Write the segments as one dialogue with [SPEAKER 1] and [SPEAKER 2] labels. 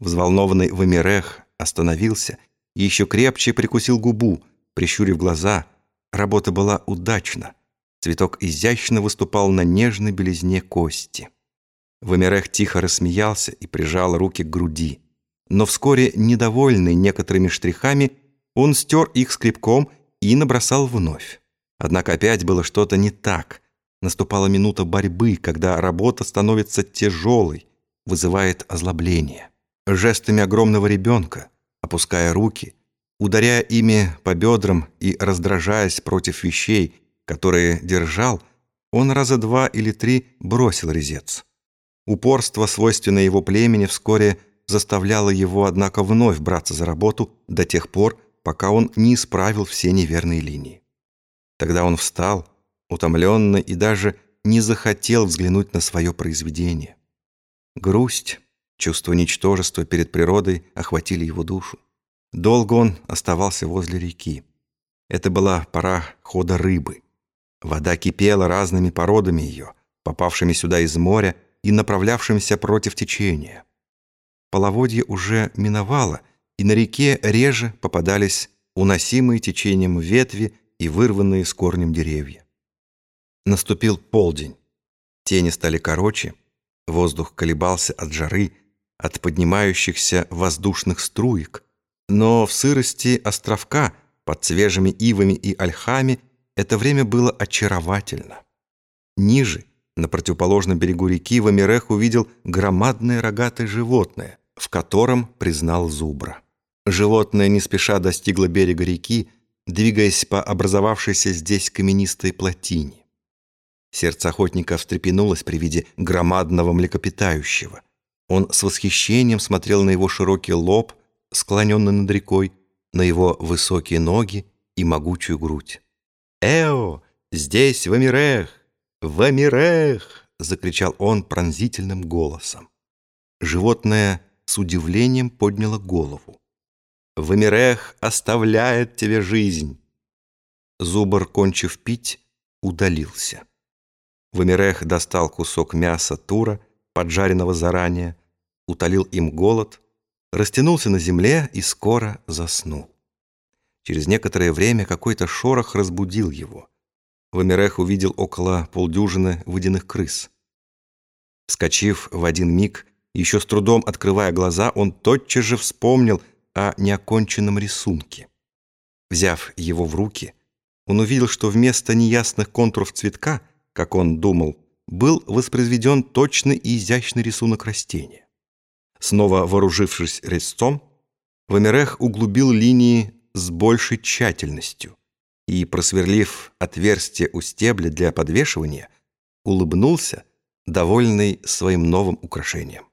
[SPEAKER 1] Взволнованный Вамирех остановился и еще крепче прикусил губу, прищурив глаза. Работа была удачна. Цветок изящно выступал на нежной белизне кости. Вамирех тихо рассмеялся и прижал руки к груди. Но вскоре, недовольный некоторыми штрихами, он стер их скребком и набросал вновь. Однако опять было что-то не так. Наступала минута борьбы, когда работа становится тяжелой, вызывает озлобление. Жестами огромного ребенка, опуская руки, ударяя ими по бедрам и раздражаясь против вещей, которые держал, он раза два или три бросил резец. Упорство, свойственное его племени, вскоре заставляло его, однако, вновь браться за работу до тех пор, пока он не исправил все неверные линии. Тогда он встал, утомленно и даже не захотел взглянуть на свое произведение. Грусть, чувство ничтожества перед природой охватили его душу. Долго он оставался возле реки. Это была пора хода рыбы. Вода кипела разными породами ее, попавшими сюда из моря и направлявшимися против течения. Половодье уже миновало, и на реке реже попадались уносимые течением ветви и вырванные с корнем деревья. Наступил полдень. Тени стали короче, воздух колебался от жары, от поднимающихся воздушных струек, но в сырости островка под свежими ивами и ольхами это время было очаровательно. Ниже, на противоположном берегу реки, Вамирех увидел громадное рогатое животное, в котором признал зубра. Животное не спеша достигло берега реки, двигаясь по образовавшейся здесь каменистой плотине. Сердце охотника встрепенулось при виде громадного млекопитающего. Он с восхищением смотрел на его широкий лоб, склоненный над рекой, на его высокие ноги и могучую грудь. «Эо! Здесь Вамирех! Вамирех!» — закричал он пронзительным голосом. Животное с удивлением подняло голову. «Вамирех оставляет тебе жизнь!» Зубр, кончив пить, удалился. Вамирех достал кусок мяса тура, поджаренного заранее, утолил им голод, растянулся на земле и скоро заснул. Через некоторое время какой-то шорох разбудил его. Вамирех увидел около полдюжины водяных крыс. Вскочив в один миг, еще с трудом открывая глаза, он тотчас же вспомнил о неоконченном рисунке. Взяв его в руки, он увидел, что вместо неясных контуров цветка, как он думал, был воспроизведен точный и изящный рисунок растения. Снова вооружившись резцом, Вамирех углубил линии с большей тщательностью и, просверлив отверстие у стебля для подвешивания, улыбнулся, довольный своим новым украшением.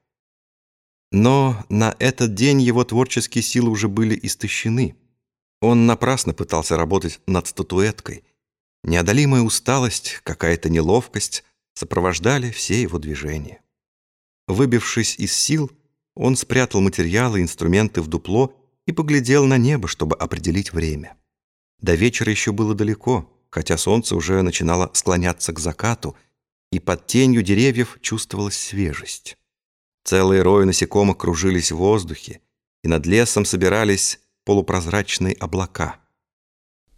[SPEAKER 1] Но на этот день его творческие силы уже были истощены. Он напрасно пытался работать над статуэткой. Неодолимая усталость, какая-то неловкость сопровождали все его движения. Выбившись из сил, он спрятал материалы и инструменты в дупло и поглядел на небо, чтобы определить время. До вечера еще было далеко, хотя солнце уже начинало склоняться к закату, и под тенью деревьев чувствовалась свежесть. Целые рои насекомых кружились в воздухе, и над лесом собирались полупрозрачные облака.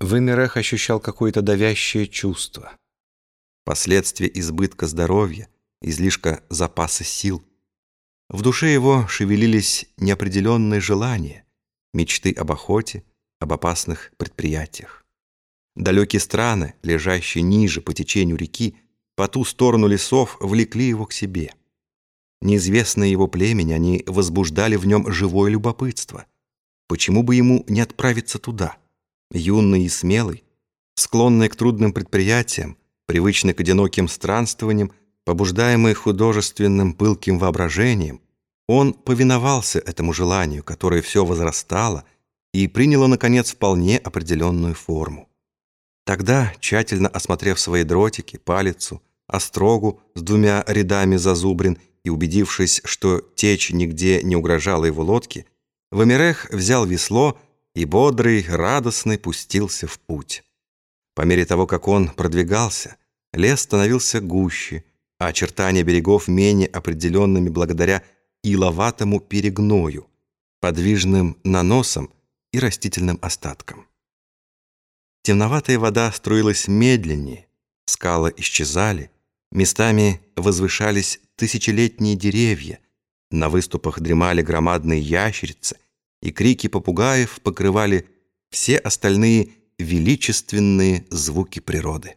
[SPEAKER 1] Вымерех ощущал какое-то давящее чувство. Последствия избытка здоровья, излишка запаса сил. В душе его шевелились неопределенные желания, мечты об охоте, об опасных предприятиях. Далекие страны, лежащие ниже по течению реки, по ту сторону лесов, влекли его к себе. Неизвестные его племени, они возбуждали в нем живое любопытство. Почему бы ему не отправиться туда? Юный и смелый, склонный к трудным предприятиям, привычный к одиноким странствованиям, побуждаемый художественным пылким воображением, он повиновался этому желанию, которое все возрастало и приняло, наконец, вполне определенную форму. Тогда, тщательно осмотрев свои дротики, палицу, острогу с двумя рядами зазубрин и убедившись, что течь нигде не угрожала его лодке, Вамирех взял весло и бодрый, радостный пустился в путь. По мере того, как он продвигался, лес становился гуще, а очертания берегов менее определенными благодаря иловатому перегною, подвижным наносом и растительным остаткам. Темноватая вода струилась медленнее, скалы исчезали, местами возвышались тысячелетние деревья, на выступах дремали громадные ящерицы, и крики попугаев покрывали все остальные величественные звуки природы.